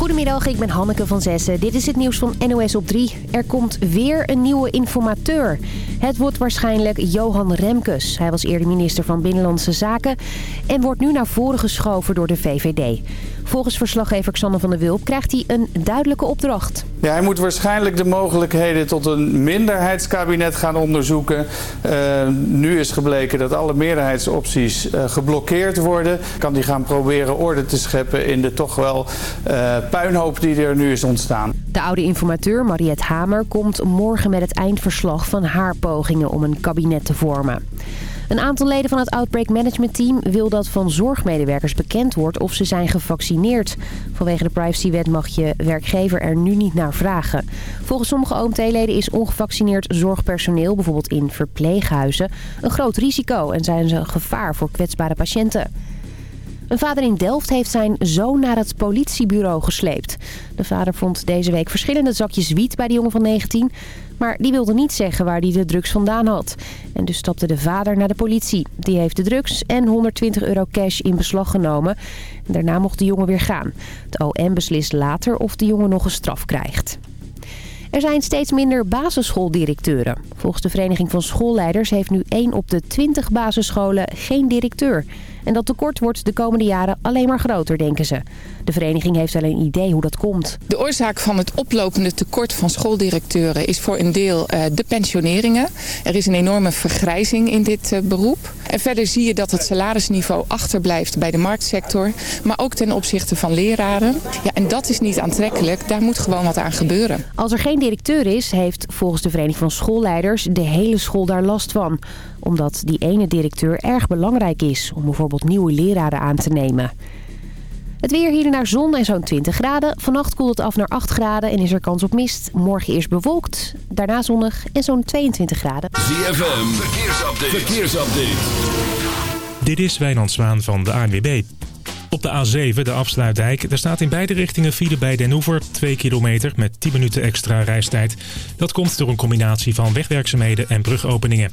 Goedemiddag, ik ben Hanneke van Zessen. Dit is het nieuws van NOS op 3. Er komt weer een nieuwe informateur. Het wordt waarschijnlijk Johan Remkes. Hij was eerder minister van Binnenlandse Zaken... en wordt nu naar voren geschoven door de VVD. Volgens verslaggever Xander van der Wulp krijgt hij een duidelijke opdracht. Ja, hij moet waarschijnlijk de mogelijkheden tot een minderheidskabinet gaan onderzoeken. Uh, nu is gebleken dat alle meerderheidsopties uh, geblokkeerd worden. Kan hij gaan proberen orde te scheppen in de toch wel uh, puinhoop die er nu is ontstaan. De oude informateur Mariette Hamer komt morgen met het eindverslag van haar pogingen om een kabinet te vormen. Een aantal leden van het Outbreak Management Team wil dat van zorgmedewerkers bekend wordt of ze zijn gevaccineerd. Vanwege de privacywet mag je werkgever er nu niet naar vragen. Volgens sommige OMT-leden is ongevaccineerd zorgpersoneel, bijvoorbeeld in verpleeghuizen, een groot risico en zijn ze een gevaar voor kwetsbare patiënten. Een vader in Delft heeft zijn zoon naar het politiebureau gesleept. De vader vond deze week verschillende zakjes wiet bij de jongen van 19... maar die wilde niet zeggen waar hij de drugs vandaan had. En dus stapte de vader naar de politie. Die heeft de drugs en 120 euro cash in beslag genomen. En daarna mocht de jongen weer gaan. Het OM beslist later of de jongen nog een straf krijgt. Er zijn steeds minder basisschooldirecteuren. Volgens de Vereniging van Schoolleiders heeft nu 1 op de 20 basisscholen geen directeur... En dat tekort wordt de komende jaren alleen maar groter, denken ze. De vereniging heeft wel een idee hoe dat komt. De oorzaak van het oplopende tekort van schooldirecteuren is voor een deel uh, de pensioneringen. Er is een enorme vergrijzing in dit uh, beroep. En verder zie je dat het salarisniveau achterblijft bij de marktsector. Maar ook ten opzichte van leraren. Ja, en dat is niet aantrekkelijk. Daar moet gewoon wat aan gebeuren. Als er geen directeur is, heeft volgens de Vereniging van Schoolleiders de hele school daar last van. Omdat die ene directeur erg belangrijk is om bijvoorbeeld nieuwe leraren aan te nemen. Het weer hier naar zon en zo'n 20 graden. Vannacht koelt het af naar 8 graden en is er kans op mist. Morgen eerst bewolkt, daarna zonnig en zo'n 22 graden. ZFM, verkeersupdate. verkeersupdate. Dit is Wijnand Zwaan van de ANWB. Op de A7, de afsluitdijk, er staat in beide richtingen file bij Den Oever 2 kilometer met 10 minuten extra reistijd. Dat komt door een combinatie van wegwerkzaamheden en brugopeningen.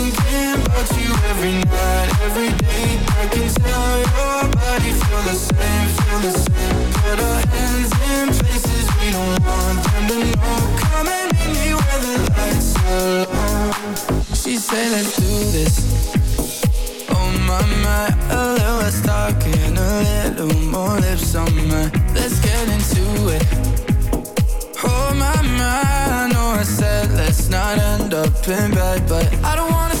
about you every night, every day. I can tell your body feel the same, feel the same. Put our hands in places we don't want them to know. And meet me where the lights are low. She said, let's do this. Oh my my, a little less talking, a little more lips on my. Let's get into it. Oh my my, I know I said let's not end up in bed, but I don't wanna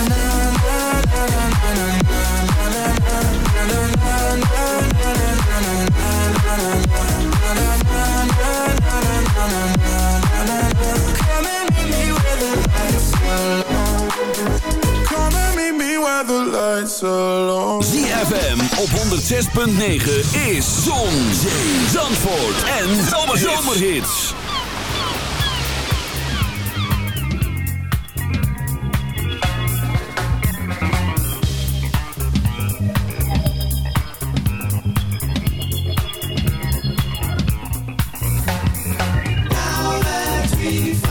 ZFM op 106.9 is Zon, Zee, Zandvoort en Zomerhits. With it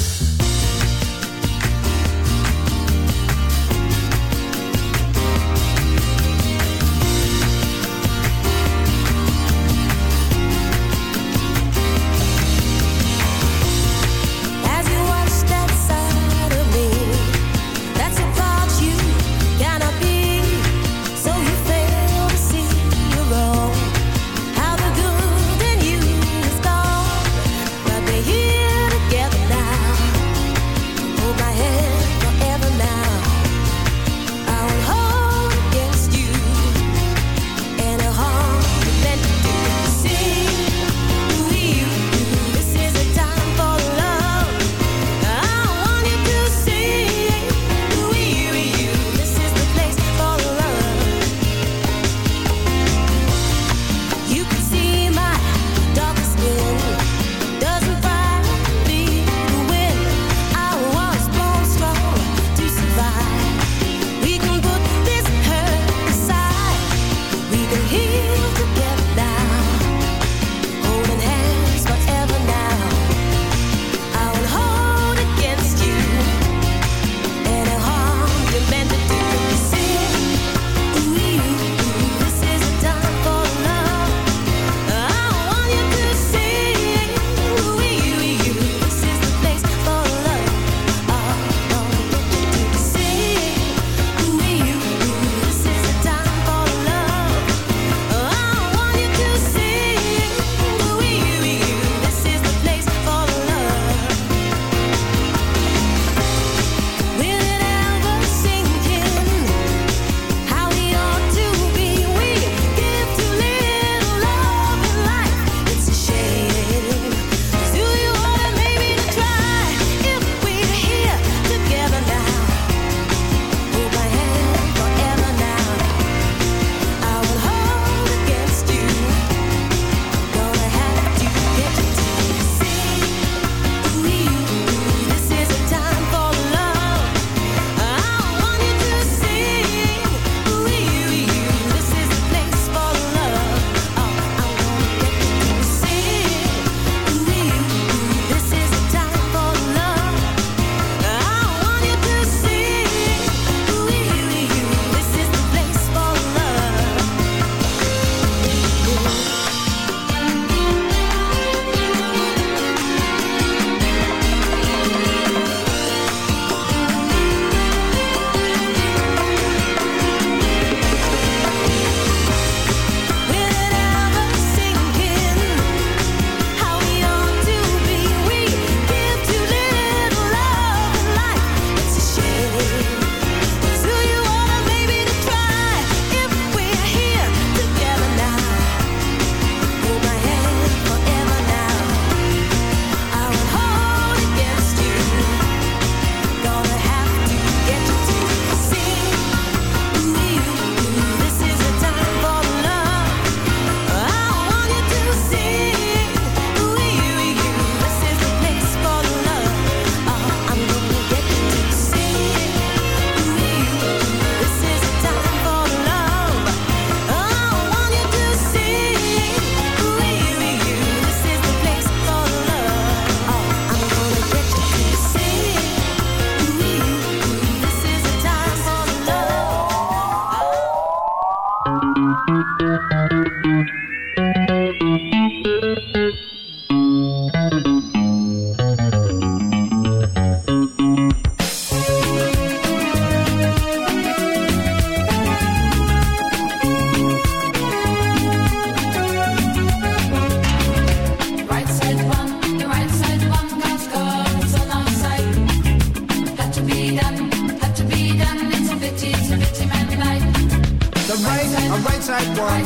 tight one.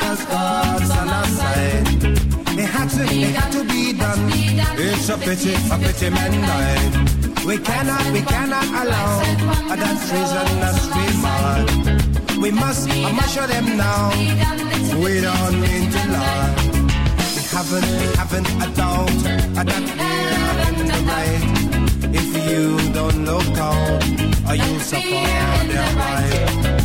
Cause God's on our side. It had to, it had to be done. It's a pity, a pity man died. We cannot, we cannot allow that treason us be mad. We must, I must show them now. We don't need to lie. We haven't, we haven't a doubt that we're in the right. If you don't look out, you'll suffer their right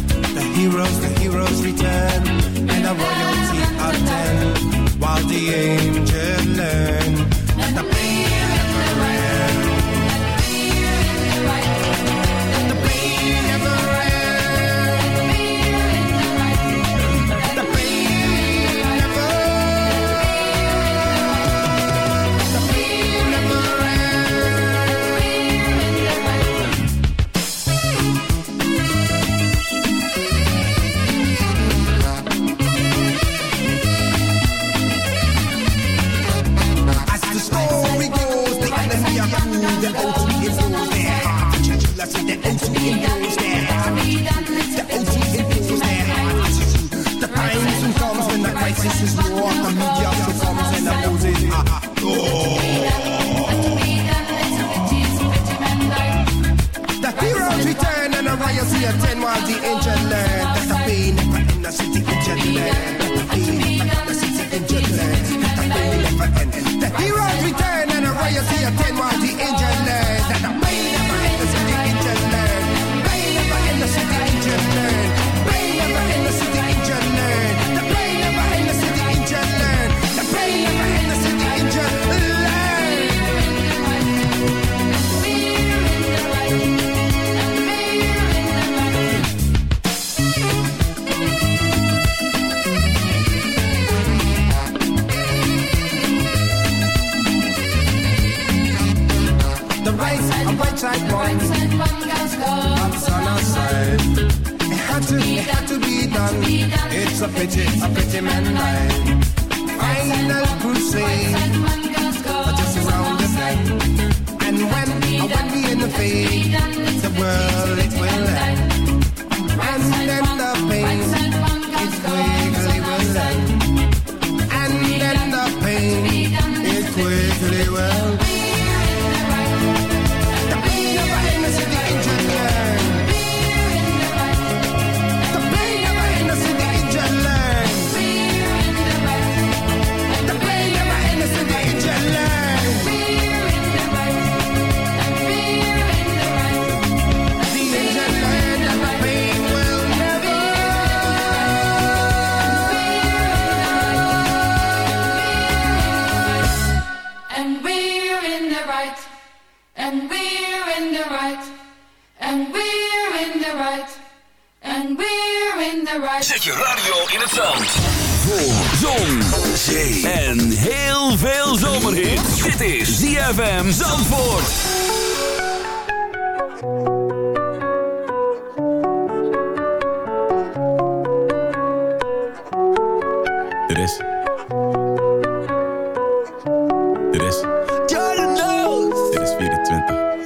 heroes, the heroes return, and the royalty attend, while the angels learn that the pain never ends. That the pain never ends. Navidad.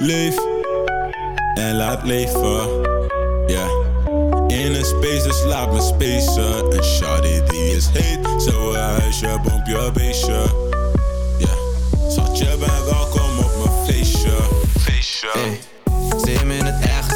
Leef en laat leven. Yeah. In een space, dus laat me spacen. Een shawty die is heet, zo huisje, bomp je beestje. Yeah. Schat, je bij welkom op mijn feestje. Feestje. Hey, zie me in het echt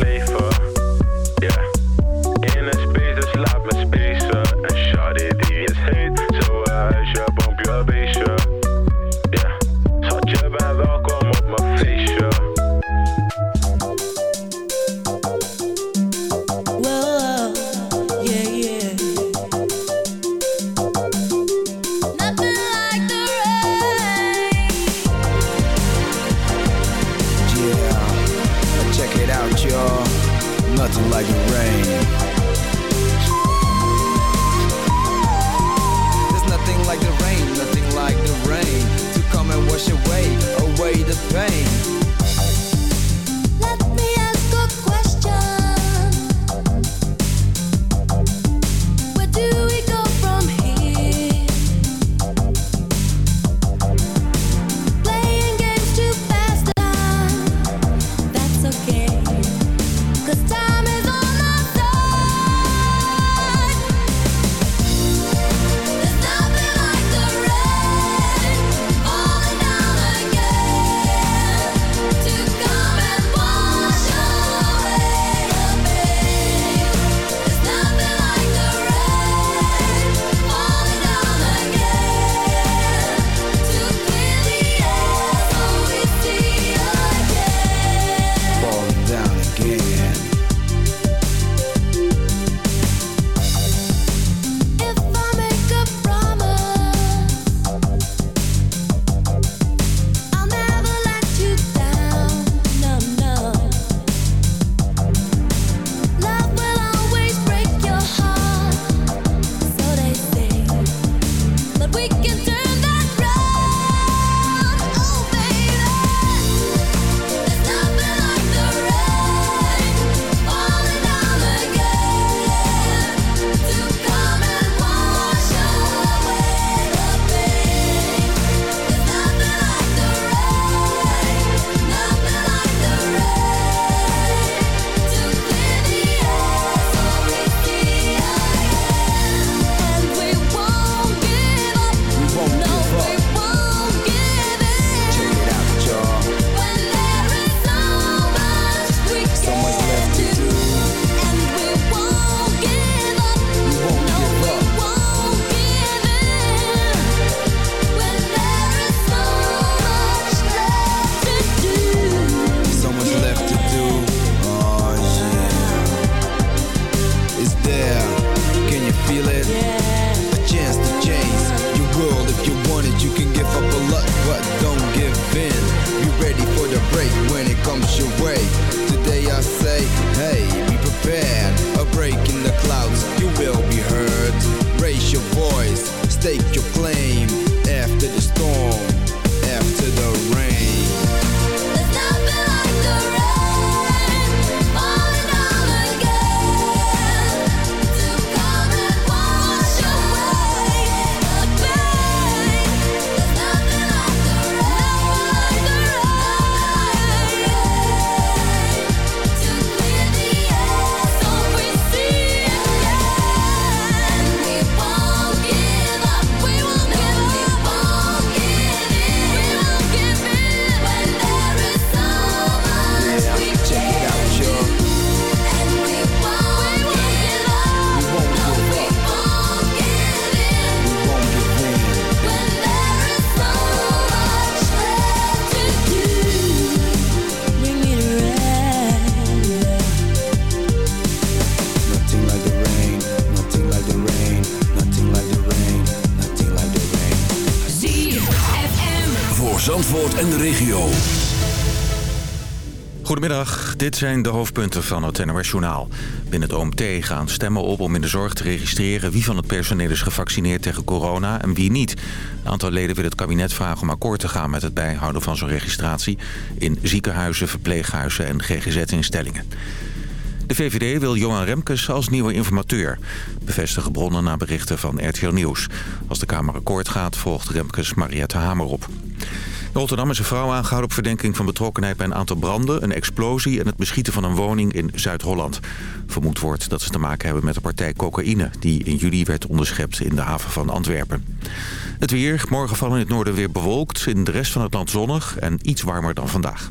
en dit zijn de hoofdpunten van het NOS Journaal. Binnen het OMT gaan stemmen op om in de zorg te registreren... wie van het personeel is gevaccineerd tegen corona en wie niet. Een aantal leden wil het kabinet vragen om akkoord te gaan... met het bijhouden van zo'n registratie... in ziekenhuizen, verpleeghuizen en GGZ-instellingen. De VVD wil Johan Remkes als nieuwe informateur. Bevestigen bronnen na berichten van RTL Nieuws. Als de Kamer akkoord gaat, volgt Remkes Mariette Hamer op. In Rotterdam is een vrouw aangehouden op verdenking van betrokkenheid bij een aantal branden, een explosie en het beschieten van een woning in Zuid-Holland. Vermoed wordt dat ze te maken hebben met de partij cocaïne die in juli werd onderschept in de haven van Antwerpen. Het weer, morgen vallen in het noorden weer bewolkt, in de rest van het land zonnig en iets warmer dan vandaag.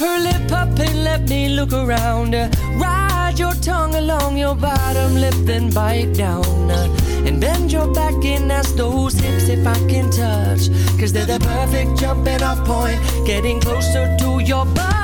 Your upper lip up and let me look around. Ride your tongue along your bottom lip, then bite down. And bend your back and ask those hips if I can touch. Cause they're the perfect jumping off point. Getting closer to your butterfly.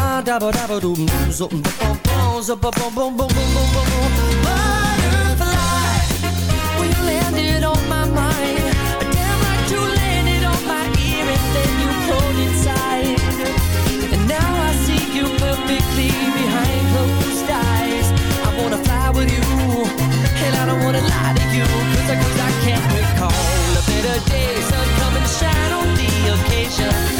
ba da ba. Zabba-dabba, ba-dabba-dum, zup, ba-ba, dabba-dabba-dum, zup, ba-bum, zup, ba-bum-bum-bum-bum-bum-bum. Butterfly, when you landed on my mind, damn like you landed on my ear and then you pulled inside. And now I see you perfectly behind closed eyes. I wanna fly with you, and I don't wanna lie to you, 'cause I, 'cause I can't recall a better day. Sun come and shine on the occasion.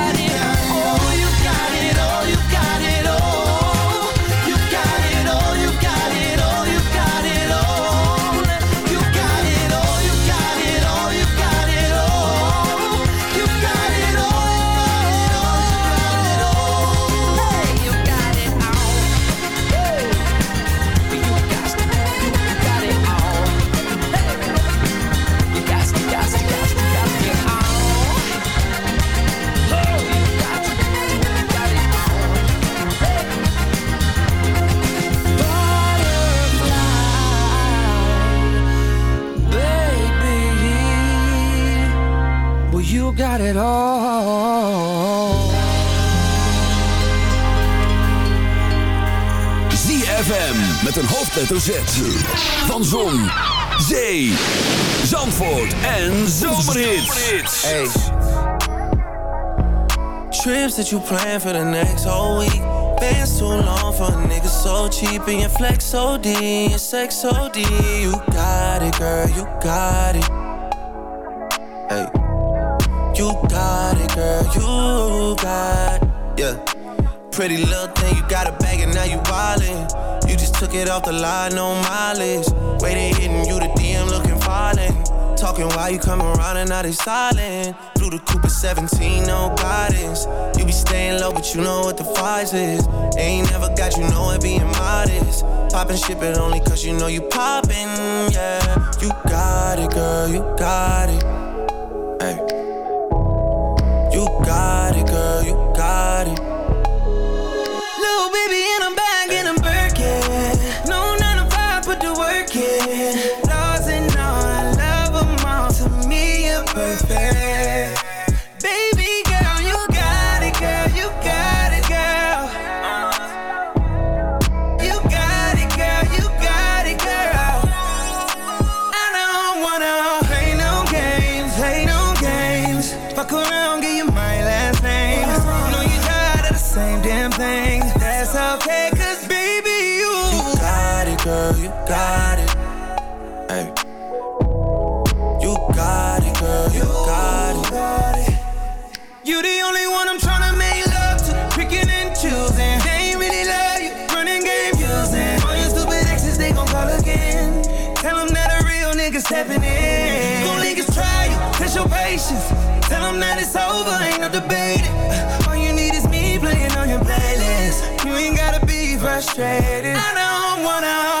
hoofdletter Z. Van Zon, Zee, Zandvoort en Zomerhits. Hey. Trips that you plan for the next whole week. Bands too long for a so cheap. And your flex OD, your sex OD. You got it, girl, you got it. Hey. You got it, girl, you got it. Yeah. Pretty little thing, you got a bag and now you wildin'. You just took it off the line, no mileage. Waiting, hitting you the DM looking violent. Talking while you come around and now they silent. Flew the Cooper 17, no guidance. You be staying low, but you know what the price is. Ain't never got you know it being modest. Poppin' shit, but only cause you know you poppin', yeah. You got it, girl, you got it. Hey. You got it, girl, you got it. In. Gon' niggas try you. Test your patience. Tell them that it's over. Ain't no debating. Uh, all you need is me playing on your playlist. You ain't gotta be frustrated. I don't wanna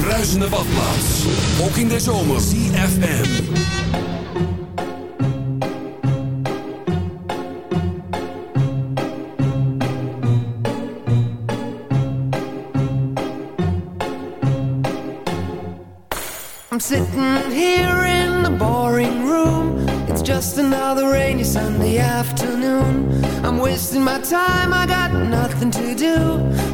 Bruisende badplaats. Ook in de zomer. ZFM. I'm sitting here in the boring room. It's just another rainy Sunday afternoon. I'm wasting my time, I got nothing to do.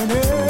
Whenever